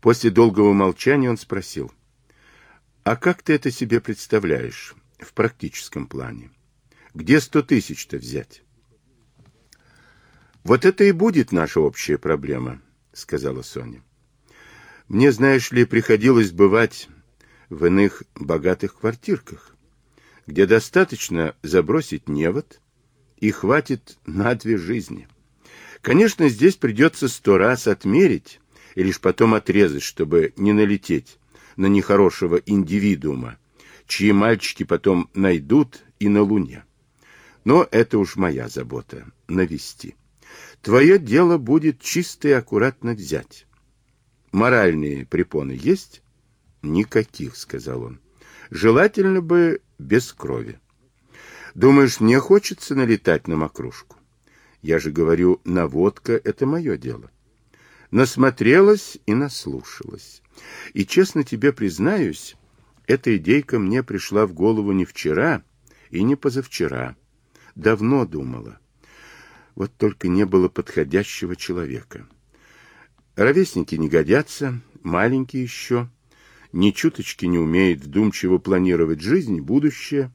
После долгого молчания он спросил. «А как ты это себе представляешь в практическом плане? Где сто тысяч-то взять?» «Вот это и будет наша общая проблема», — сказала Соня. «Мне, знаешь ли, приходилось бывать в иных богатых квартирках, где достаточно забросить невод, и хватит на две жизни. Конечно, здесь придется сто раз отмерить и лишь потом отрезать, чтобы не налететь на нехорошего индивидуума, чьи мальчики потом найдут и на Луне. Но это уж моя забота — навести. Твое дело будет чисто и аккуратно взять. Моральные препоны есть? Никаких, сказал он. Желательно бы без крови. Думаешь, мне хочется налетать на макрушку? Я же говорю, наводка — это мое дело. Насмотрелась и наслушалась. И честно тебе признаюсь, эта идейка мне пришла в голову не вчера и не позавчера. Давно думала. Вот только не было подходящего человека. Ровесники не годятся, маленькие еще, ни чуточки не умеет вдумчиво планировать жизнь будущее,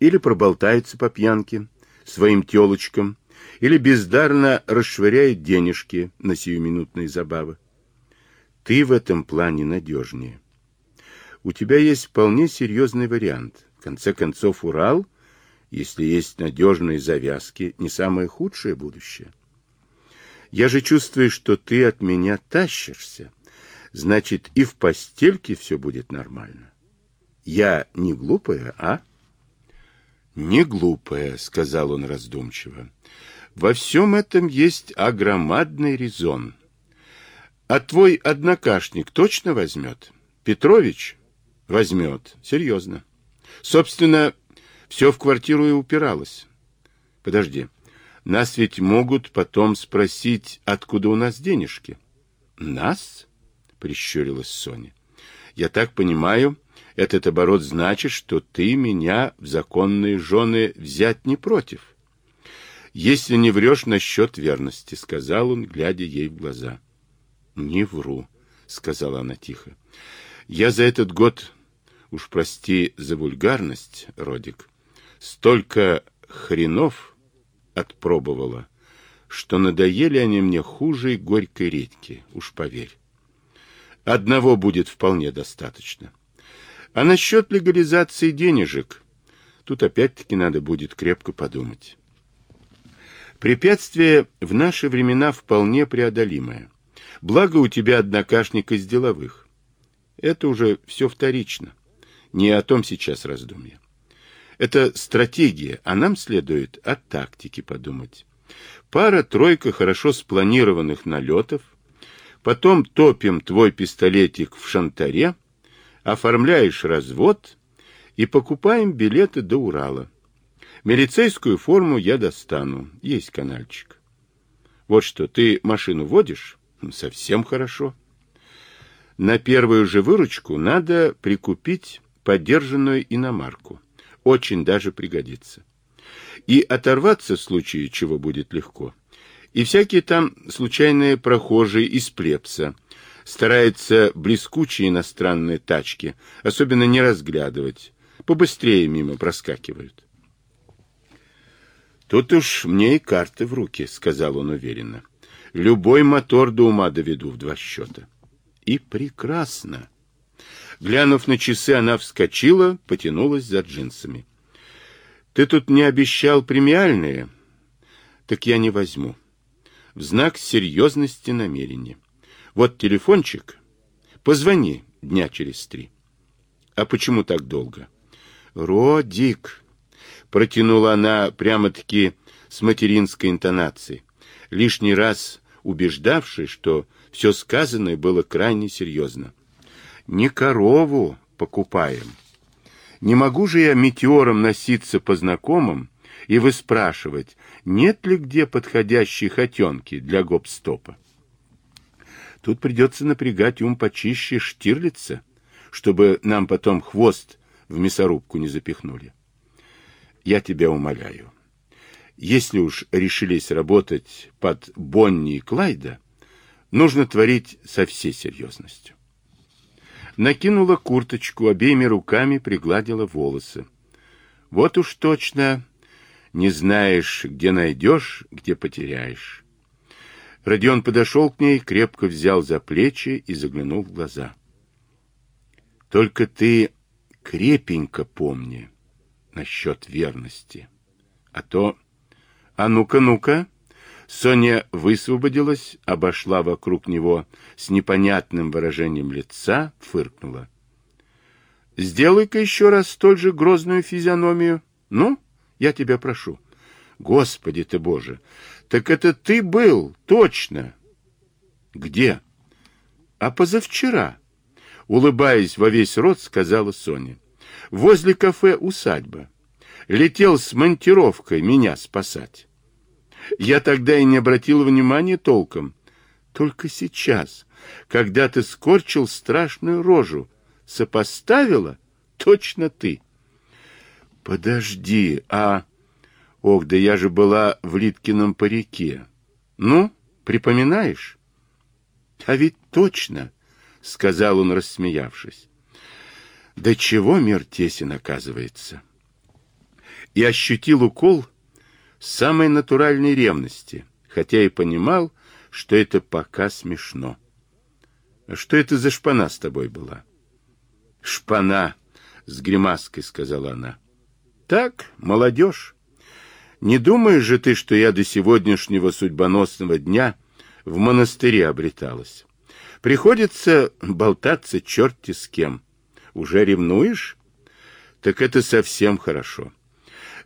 или проболтается по пьянке своим телочкам, или бездарно расшвыряет денежки на сиюминутные забавы. Ты в этом плане надежнее. У тебя есть вполне серьезный вариант. В конце концов, Урал, если есть надежные завязки, не самое худшее будущее. Я же чувствую, что ты от меня тащишься. Значит, и в постельке все будет нормально. Я не глупая, а? Не глупая, сказал он раздумчиво. Во всем этом есть огромадный резон. А твой однокашник точно возьмет? Петрович? Возьмет. Серьезно. Собственно, все в квартиру и упиралось. Подожди. Нас ведь могут потом спросить, откуда у нас денежки. Нас? Прищурилась Соня. Я так понимаю, этот оборот значит, что ты меня в законные жены взять не против. Если не врешь насчет верности, сказал он, глядя ей в глаза. Не вру, сказала она тихо. Я за этот год, уж прости за вульгарность, Родик, столько хренов отпробовала, что надоели они мне хуже горькой редьки, уж поверь. Одного будет вполне достаточно. А насчет легализации денежек, тут опять-таки надо будет крепко подумать. Препятствие в наши времена вполне преодолимое. Благо у тебя однокашник из деловых. Это уже все вторично. Не о том сейчас раздумья. Это стратегия, а нам следует о тактике подумать. Пара-тройка хорошо спланированных налетов, потом топим твой пистолетик в шантаре, оформляешь развод и покупаем билеты до Урала. Милицейскую форму я достану, есть канальчик. Вот что, ты машину водишь? Совсем хорошо. На первую же выручку надо прикупить подержанную иномарку очень даже пригодится. И оторваться в случае чего будет легко. И всякие там случайные прохожие из плепса стараются блескучие иностранные тачки, особенно не разглядывать, побыстрее мимо проскакивают. «Тут уж мне и карты в руки», — сказал он уверенно. «Любой мотор до ума доведу в два счета». «И прекрасно!» Глянув на часы, она вскочила, потянулась за джинсами. «Ты тут не обещал премиальные?» «Так я не возьму. В знак серьезности намерения. Вот телефончик. Позвони дня через три». «А почему так долго?» «Родик!» — протянула она прямо-таки с материнской интонацией, лишний раз убеждавшись, что все сказанное было крайне серьезно. Не корову покупаем. Не могу же я метеором носиться по знакомым и выспрашивать, нет ли где подходящей хотенки для гоп-стопа. Тут придется напрягать ум почище Штирлица, чтобы нам потом хвост в мясорубку не запихнули. Я тебя умоляю, если уж решились работать под Бонни и Клайда, нужно творить со всей серьезностью. Накинула курточку, обеими руками пригладила волосы. Вот уж точно не знаешь, где найдешь, где потеряешь. Родион подошел к ней, крепко взял за плечи и заглянул в глаза. Только ты крепенько помни насчет верности. А то... А ну-ка, ну-ка. Соня высвободилась, обошла вокруг него с непонятным выражением лица, фыркнула. Сделай-ка еще раз столь же грозную физиономию. Ну, я тебя прошу. Господи ты Боже! Так это ты был, точно. Где? А позавчера, улыбаясь во весь рот, сказала Соня. Возле кафе «Усадьба». Летел с монтировкой меня спасать. Я тогда и не обратил внимания толком. Только сейчас, когда ты скорчил страшную рожу, сопоставила точно ты. Подожди, а... Ох, да я же была в Литкином парике. Ну, припоминаешь? А ведь точно, сказал он, рассмеявшись. Да чего мир тесен, оказывается. И ощутил укол самой натуральной ревности, хотя и понимал, что это пока смешно. А что это за шпана с тобой была? Шпана, с гримаской сказала она. Так, молодежь. Не думаешь же ты, что я до сегодняшнего судьбоносного дня в монастыре обреталась? Приходится болтаться черти с кем. Уже ревнуешь? Так это совсем хорошо.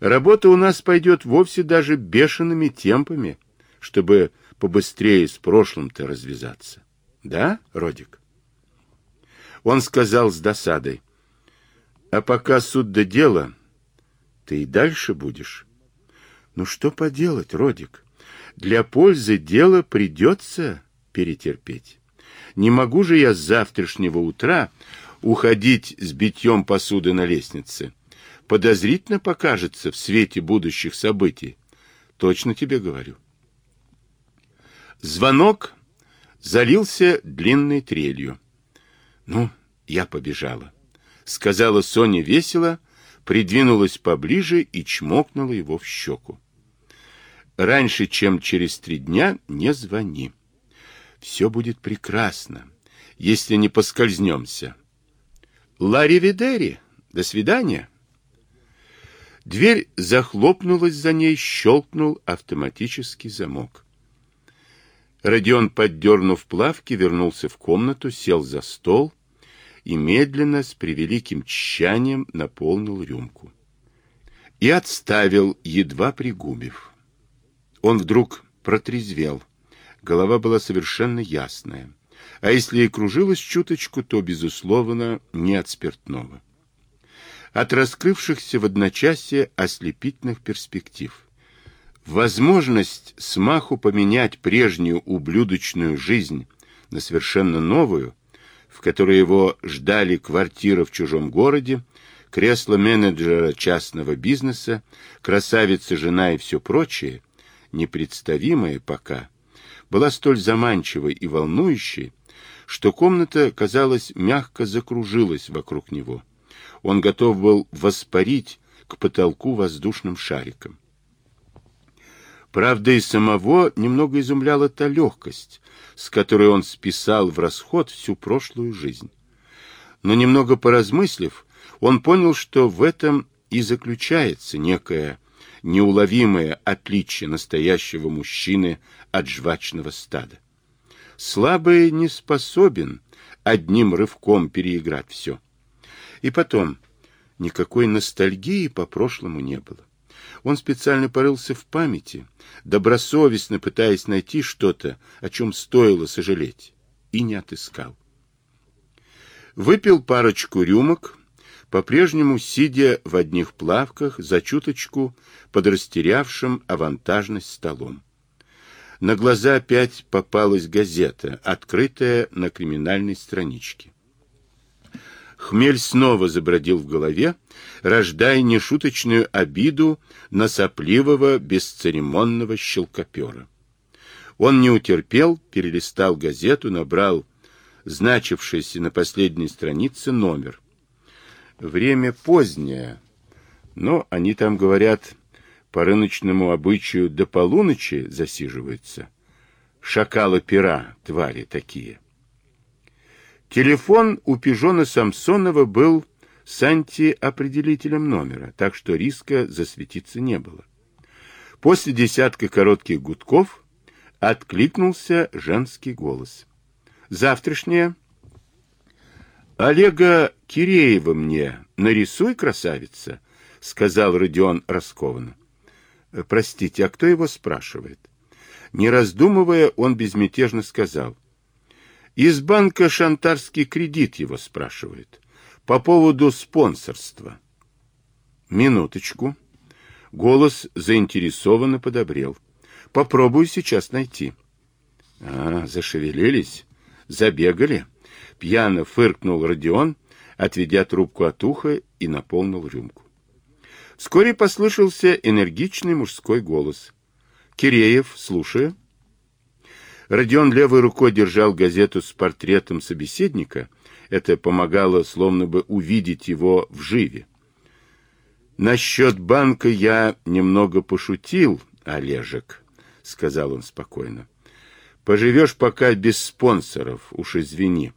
Работа у нас пойдет вовсе даже бешеными темпами, чтобы побыстрее с прошлым-то развязаться. Да, Родик? Он сказал с досадой. А пока суд до дела, ты и дальше будешь. Ну что поделать, Родик? Для пользы дела придется перетерпеть. Не могу же я с завтрашнего утра уходить с битьем посуды на лестнице подозрительно покажется в свете будущих событий. Точно тебе говорю. Звонок залился длинной трелью. Ну, я побежала, сказала Соня весело, придвинулась поближе и чмокнула его в щеку. Раньше, чем через три дня, не звони. Все будет прекрасно, если не поскользнемся. Ларри Видери, до свидания. Дверь захлопнулась за ней, щелкнул автоматический замок. Родион, поддернув плавки, вернулся в комнату, сел за стол и медленно, с превеликим тщанием, наполнил рюмку. И отставил, едва пригубив. Он вдруг протрезвел. Голова была совершенно ясная. А если и кружилась чуточку, то, безусловно, не от спиртного от раскрывшихся в одночасье ослепительных перспектив. Возможность смаху поменять прежнюю ублюдочную жизнь на совершенно новую, в которой его ждали квартира в чужом городе, кресло менеджера частного бизнеса, красавица жена и все прочее, непредставимое пока, была столь заманчивой и волнующей, что комната, казалось, мягко закружилась вокруг него он готов был воспарить к потолку воздушным шариком. Правда, и самого немного изумляла та легкость, с которой он списал в расход всю прошлую жизнь. Но немного поразмыслив, он понял, что в этом и заключается некое неуловимое отличие настоящего мужчины от жвачного стада. Слабый не способен одним рывком переиграть все. И потом, никакой ностальгии по прошлому не было. Он специально порылся в памяти, добросовестно пытаясь найти что-то, о чем стоило сожалеть, и не отыскал. Выпил парочку рюмок, по-прежнему сидя в одних плавках за чуточку под растерявшим авантажность столом. На глаза опять попалась газета, открытая на криминальной страничке. Хмель снова забродил в голове, рождая нешуточную обиду на сопливого, бесцеремонного щелкопера. Он не утерпел, перелистал газету, набрал значившийся на последней странице номер. Время позднее, но они там говорят, по рыночному обычаю до полуночи засиживаются. Шакалы пера, твари такие. Телефон у пижона Самсонова был с антиопределителем номера, так что риска засветиться не было. После десятка коротких гудков откликнулся женский голос. «Завтрашнее?» «Олега Киреева мне нарисуй, красавица», — сказал Родион раскованно. «Простите, а кто его спрашивает?» Не раздумывая, он безмятежно сказал. «Из банка «Шантарский кредит» его спрашивает. По поводу спонсорства». «Минуточку». Голос заинтересованно подобрел. «Попробую сейчас найти». «А, зашевелились, забегали». Пьяно фыркнул Родион, отведя трубку от уха и наполнил рюмку. Вскоре послышался энергичный мужской голос. «Киреев, слушаю». Родион левой рукой держал газету с портретом собеседника. Это помогало словно бы увидеть его в живе. «Насчет банка я немного пошутил, Олежек», — сказал он спокойно. «Поживешь пока без спонсоров, уж извини».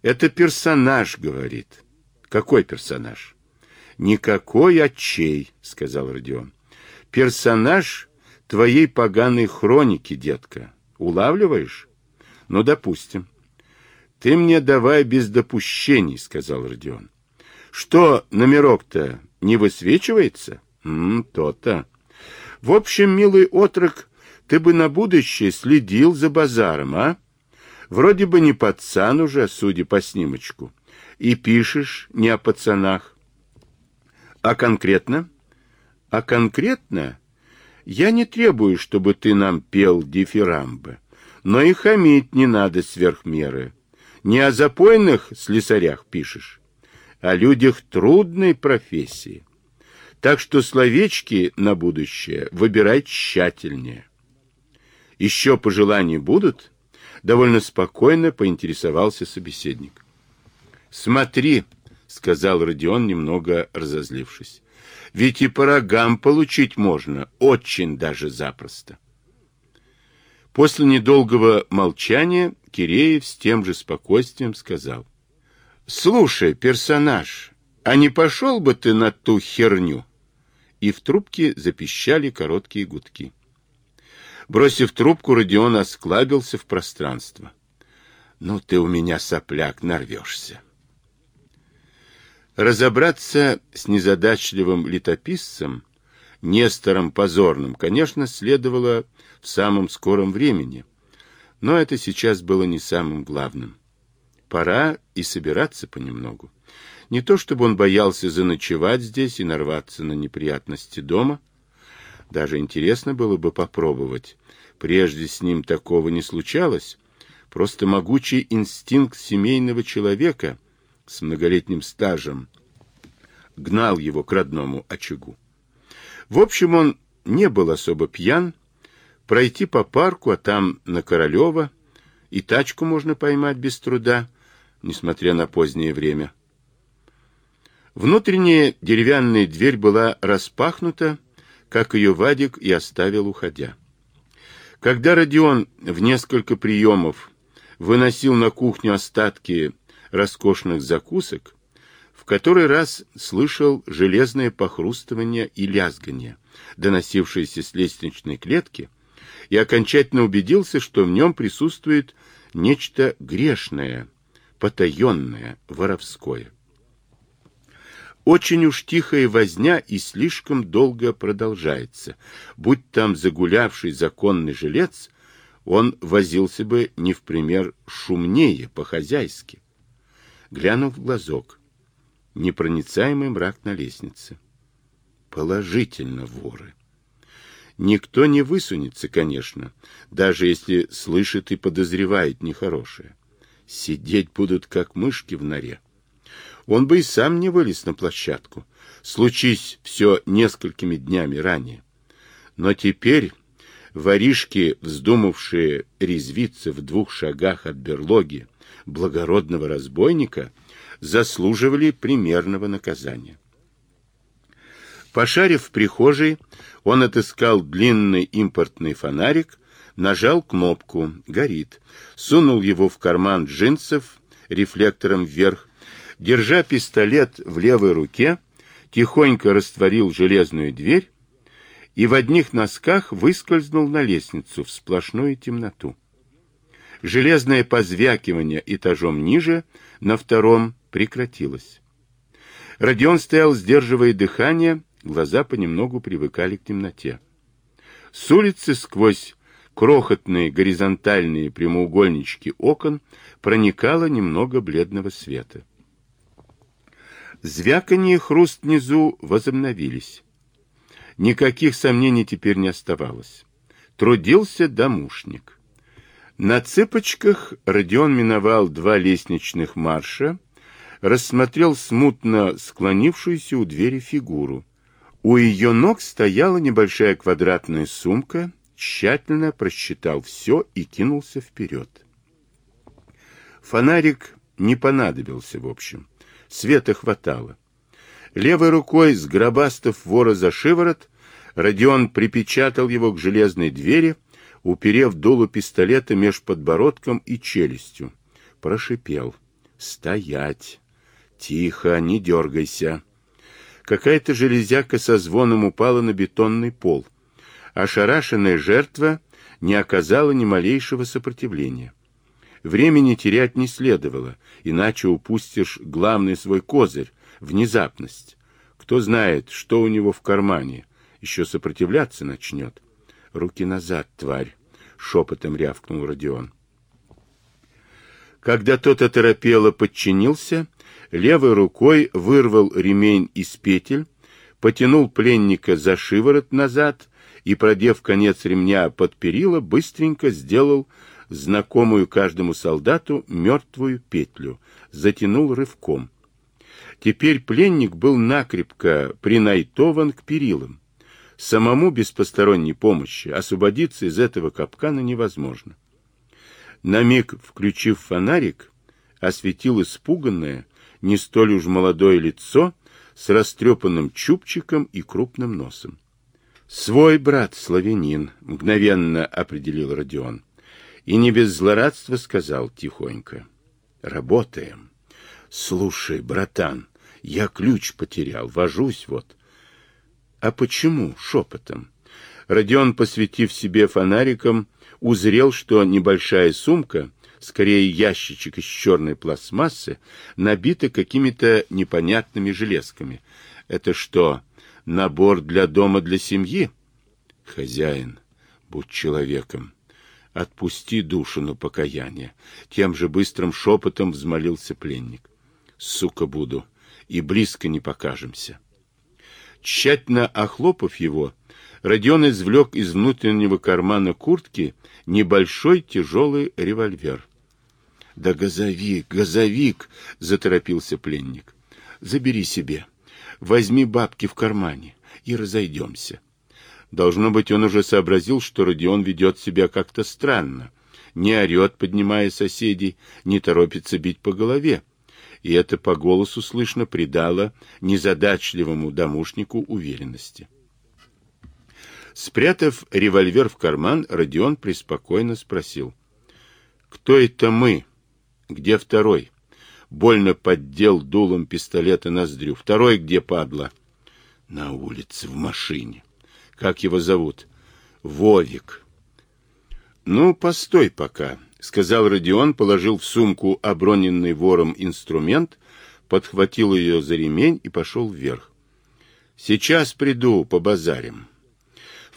«Это персонаж», — говорит. «Какой персонаж?» «Никакой отчей», — сказал Родион. «Персонаж твоей поганой хроники, детка. Улавливаешь? Ну, допустим». «Ты мне давай без допущений», — сказал Родион. «Что, номерок-то не высвечивается?» «То-то». «В общем, милый отрок, ты бы на будущее следил за базаром, а? Вроде бы не пацан уже, судя по снимочку. И пишешь не о пацанах. А конкретно? А конкретно я не требую, чтобы ты нам пел дифирамбы. Но и хамить не надо сверх меры. Не о запойных слесарях пишешь, а людях трудной профессии. Так что словечки на будущее выбирай тщательнее. Еще пожелания будут? Довольно спокойно поинтересовался собеседник. Смотри, — сказал Родион, немного разозлившись. — Ведь и по рогам получить можно, очень даже запросто. После недолгого молчания Киреев с тем же спокойствием сказал. — Слушай, персонаж, а не пошел бы ты на ту херню? И в трубке запищали короткие гудки. Бросив трубку, Родион осклабился в пространство. — Ну ты у меня, сопляк, нарвешься. Разобраться с незадачливым летописцем, Нестором Позорным, конечно, следовало в самом скором времени, но это сейчас было не самым главным. Пора и собираться понемногу. Не то чтобы он боялся заночевать здесь и нарваться на неприятности дома. Даже интересно было бы попробовать. Прежде с ним такого не случалось. Просто могучий инстинкт семейного человека — с многолетним стажем гнал его к родному очагу. В общем, он не был особо пьян. Пройти по парку, а там на Королева, и тачку можно поймать без труда, несмотря на позднее время. Внутренняя деревянная дверь была распахнута, как ее Вадик и оставил, уходя. Когда Родион в несколько приемов выносил на кухню остатки роскошных закусок, в который раз слышал железное похрустывание и лязгание, доносившееся с лестничной клетки, и окончательно убедился, что в нем присутствует нечто грешное, потаенное, воровское. Очень уж тихая возня и слишком долго продолжается. Будь там загулявший законный жилец, он возился бы не в пример шумнее, по-хозяйски глянув в глазок. Непроницаемый мрак на лестнице. Положительно воры. Никто не высунется, конечно, даже если слышит и подозревает нехорошее. Сидеть будут, как мышки в норе. Он бы и сам не вылез на площадку, случись все несколькими днями ранее. Но теперь воришки, вздумавшие резвиться в двух шагах от берлоги благородного разбойника, заслуживали примерного наказания. Пошарив в прихожей, он отыскал длинный импортный фонарик, нажал кнопку, горит, сунул его в карман джинсов рефлектором вверх, держа пистолет в левой руке, тихонько растворил железную дверь и в одних носках выскользнул на лестницу в сплошную темноту. Железное позвякивание этажом ниже, на втором, прекратилось. Родион стоял, сдерживая дыхание, глаза понемногу привыкали к темноте. С улицы сквозь крохотные горизонтальные прямоугольнички окон проникало немного бледного света. Звяканье и хруст внизу возобновились. Никаких сомнений теперь не оставалось. Трудился домушник. На цыпочках Родион миновал два лестничных марша, рассмотрел смутно склонившуюся у двери фигуру. У ее ног стояла небольшая квадратная сумка, тщательно просчитал все и кинулся вперед. Фонарик не понадобился, в общем. Света хватало. Левой рукой, сгробастав вора за шиворот, Родион припечатал его к железной двери, уперев дуло пистолета меж подбородком и челюстью. Прошипел. «Стоять! Тихо, не дергайся!» Какая-то железяка со звоном упала на бетонный пол. Ошарашенная жертва не оказала ни малейшего сопротивления. Времени терять не следовало, иначе упустишь главный свой козырь — внезапность. Кто знает, что у него в кармане, еще сопротивляться начнет. Руки назад, тварь! — шепотом рявкнул Родион. Когда тот оторопело подчинился, левой рукой вырвал ремень из петель, потянул пленника за шиворот назад и, продев конец ремня под перила, быстренько сделал знакомую каждому солдату мертвую петлю, затянул рывком. Теперь пленник был накрепко принайтован к перилам. Самому без посторонней помощи освободиться из этого капкана невозможно. На миг, включив фонарик, осветил испуганное, не столь уж молодое лицо с растрепанным чубчиком и крупным носом. «Свой брат, славянин», — мгновенно определил Родион. И не без злорадства сказал тихонько. «Работаем». «Слушай, братан, я ключ потерял, вожусь вот». «А почему?» — шепотом. Родион, посветив себе фонариком, узрел, что небольшая сумка скорее ящичек из черной пластмассы, набита какими-то непонятными железками. Это что, набор для дома для семьи? Хозяин, будь человеком, отпусти душу на покаяние. Тем же быстрым шепотом взмолился пленник. Сука буду, и близко не покажемся. Тщательно охлопав его, Родион извлек из внутреннего кармана куртки небольшой тяжелый револьвер. — Да газовик, газовик! — заторопился пленник. — Забери себе. Возьми бабки в кармане и разойдемся. Должно быть, он уже сообразил, что Родион ведет себя как-то странно. Не орет, поднимая соседей, не торопится бить по голове. И это по голосу слышно придало незадачливому домушнику уверенности. Спрятав револьвер в карман, Родион преспокойно спросил. «Кто это мы? Где второй?» Больно поддел дулом пистолета ноздрю. «Второй где, падла?» «На улице, в машине. Как его зовут?» «Вовик». «Ну, постой пока», — сказал Родион, положил в сумку оброненный вором инструмент, подхватил ее за ремень и пошел вверх. «Сейчас приду, по базарям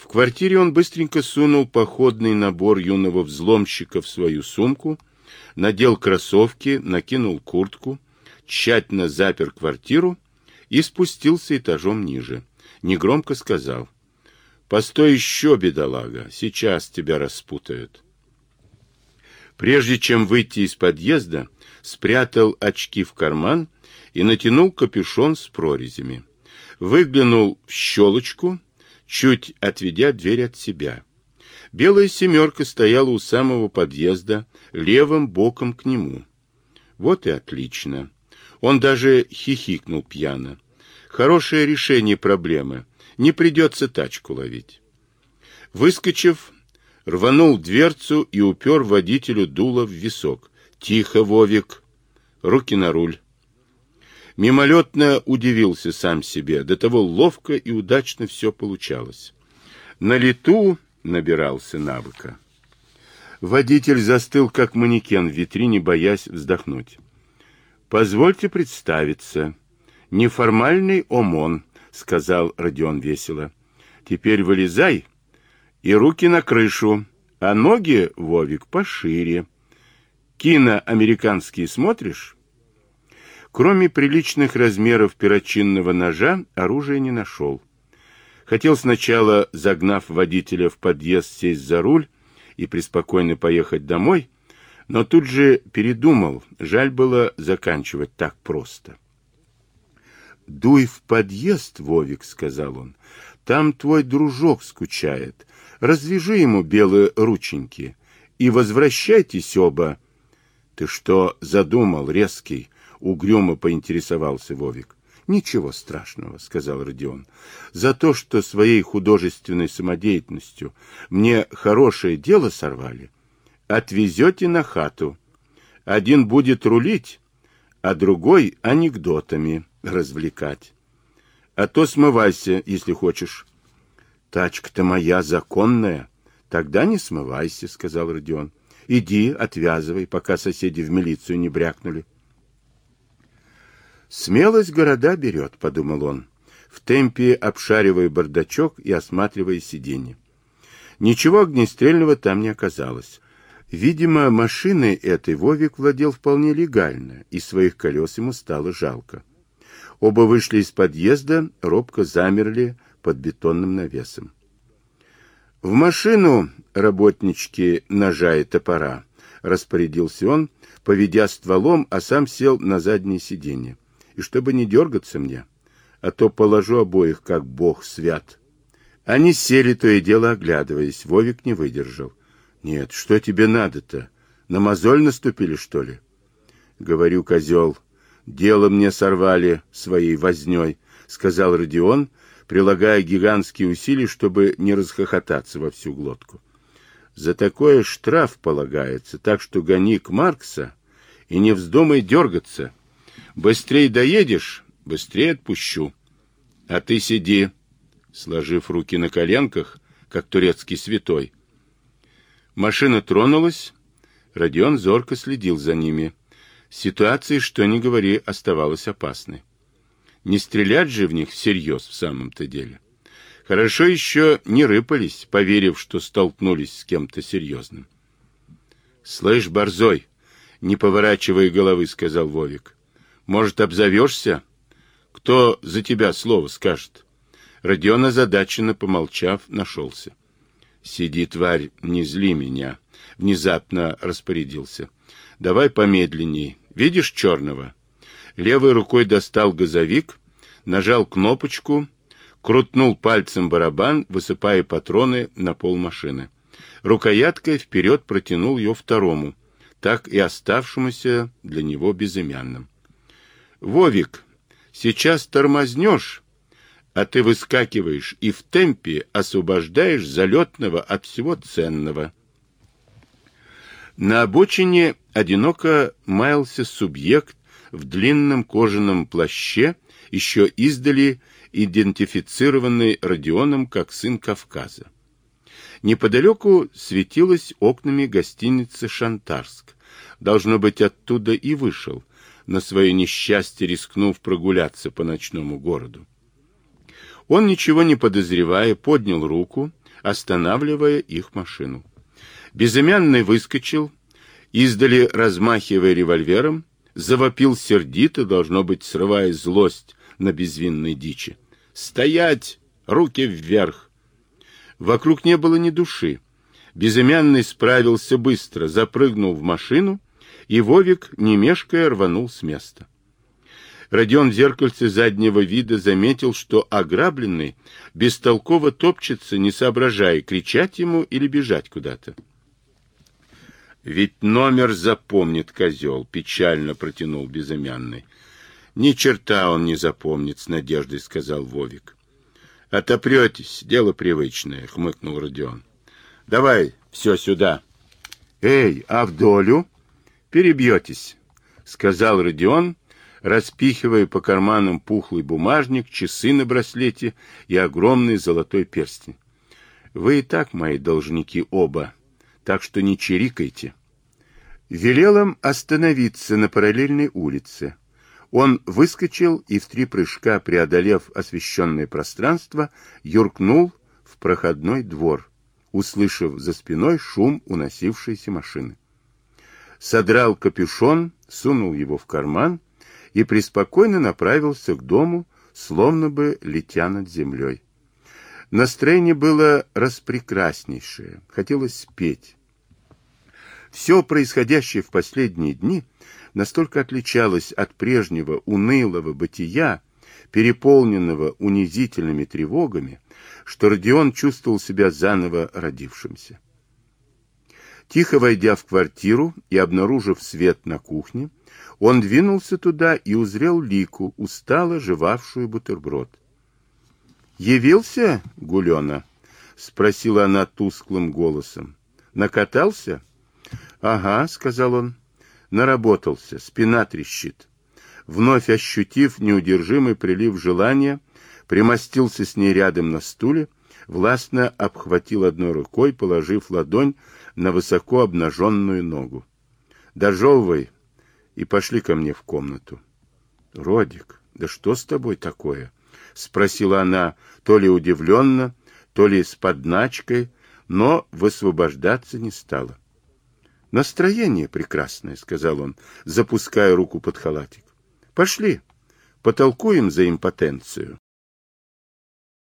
квартире он быстренько сунул походный набор юного взломщика в свою сумку, надел кроссовки, накинул куртку, тщательно запер квартиру и спустился этажом ниже. Негромко сказал, «Постой еще, бедолага, сейчас тебя распутают». Прежде чем выйти из подъезда, спрятал очки в карман и натянул капюшон с прорезями. Выглянул в щелочку чуть отведя дверь от себя. Белая семерка стояла у самого подъезда, левым боком к нему. Вот и отлично. Он даже хихикнул пьяно. Хорошее решение проблемы. Не придется тачку ловить. Выскочив, рванул дверцу и упер водителю дуло в висок. «Тихо, Вовик! Руки на руль!» Мимолетно удивился сам себе, до того ловко и удачно все получалось. На лету набирался навыка. Водитель застыл, как манекен в витрине, боясь вздохнуть. «Позвольте представиться. Неформальный ОМОН», — сказал Родион весело. «Теперь вылезай и руки на крышу, а ноги, Вовик, пошире. Кино американские смотришь?» Кроме приличных размеров перочинного ножа, оружия не нашел. Хотел сначала, загнав водителя в подъезд, сесть за руль и преспокойно поехать домой, но тут же передумал, жаль было заканчивать так просто. «Дуй в подъезд, Вовик», — сказал он, — «там твой дружок скучает, развяжи ему белые рученьки и возвращайтесь оба». «Ты что задумал, резкий?» Угрюмо поинтересовался Вовик. «Ничего страшного», — сказал Родион. «За то, что своей художественной самодеятельностью мне хорошее дело сорвали, отвезете на хату. Один будет рулить, а другой анекдотами развлекать. А то смывайся, если хочешь». «Тачка-то моя законная. Тогда не смывайся», — сказал Родион. «Иди, отвязывай, пока соседи в милицию не брякнули». «Смелость города берет», — подумал он, в темпе обшаривая бардачок и осматривая сиденье. Ничего огнестрельного там не оказалось. Видимо, машиной этой Вовик владел вполне легально, и своих колес ему стало жалко. Оба вышли из подъезда, робко замерли под бетонным навесом. «В машину, работнички ножа и топора», — распорядился он, поведя стволом, а сам сел на заднее сиденье и чтобы не дергаться мне, а то положу обоих, как бог свят. Они сели то и дело оглядываясь. Вовик не выдержал. Нет, что тебе надо-то? На мозоль наступили, что ли? Говорю, козел, дело мне сорвали своей возней, сказал Родион, прилагая гигантские усилия, чтобы не расхохотаться во всю глотку. За такое штраф полагается, так что гони к Маркса и не вздумай дергаться. Быстрей доедешь, быстрее отпущу. А ты сиди, сложив руки на коленках, как турецкий святой. Машина тронулась. Родион зорко следил за ними. Ситуация, что ни говори, оставалась опасной. Не стрелять же в них всерьез в самом-то деле. Хорошо еще не рыпались, поверив, что столкнулись с кем-то серьезным. — Слышь, борзой, не поворачивая головы, — сказал Вовик. Может, обзовешься? Кто за тебя слово скажет? Родион озадаченно, помолчав, нашелся. Сиди, тварь, не зли меня. Внезапно распорядился. Давай помедленней. Видишь черного? Левой рукой достал газовик, нажал кнопочку, крутнул пальцем барабан, высыпая патроны на пол машины. Рукояткой вперед протянул ее второму, так и оставшемуся для него безымянным. Вовик, сейчас тормознешь, а ты выскакиваешь и в темпе освобождаешь залетного от всего ценного. На обочине одиноко маялся субъект в длинном кожаном плаще, еще издали идентифицированный Родионом как сын Кавказа. Неподалеку светилась окнами гостиницы «Шантарск». Должно быть, оттуда и вышел, на свое несчастье рискнув прогуляться по ночному городу. Он, ничего не подозревая, поднял руку, останавливая их машину. Безымянный выскочил, издали размахивая револьвером, завопил сердито, должно быть, срывая злость на безвинной дичи. «Стоять! Руки вверх!» Вокруг не было ни души. Безымянный справился быстро, запрыгнул в машину и Вовик, не мешкая, рванул с места. Родион в зеркальце заднего вида заметил, что ограбленный бестолково топчется, не соображая, кричать ему или бежать куда-то. «Ведь номер запомнит козел», — печально протянул безымянный. «Ни черта он не запомнит, с надеждой», — сказал Вовик. «Отопретесь, дело привычное», — хмыкнул Родион. «Давай все сюда». «Эй, а в долю?» «Перебьетесь», — сказал Родион, распихивая по карманам пухлый бумажник, часы на браслете и огромный золотой перстень. «Вы и так мои должники оба, так что не чирикайте». Велел им остановиться на параллельной улице. Он выскочил и в три прыжка, преодолев освещенное пространство, юркнул в проходной двор, услышав за спиной шум уносившейся машины. Содрал капюшон, сунул его в карман и преспокойно направился к дому, словно бы летя над землей. Настроение было распрекраснейшее, хотелось петь. Все происходящее в последние дни настолько отличалось от прежнего унылого бытия, переполненного унизительными тревогами, что Родион чувствовал себя заново родившимся. Тихо войдя в квартиру и обнаружив свет на кухне, он двинулся туда и узрел Лику, устало жевавшую бутерброд. «Явился, Гулена?» — спросила она тусклым голосом. «Накатался?» «Ага», — сказал он. «Наработался, спина трещит». Вновь ощутив неудержимый прилив желания, примостился с ней рядом на стуле, властно обхватил одной рукой, положив ладонь на высоко обнаженную ногу. «Дожевывай и пошли ко мне в комнату». «Родик, да что с тобой такое?» — спросила она, то ли удивленно, то ли с подначкой, но высвобождаться не стала. «Настроение прекрасное», — сказал он, запуская руку под халатик. «Пошли, потолкуем за импотенцию».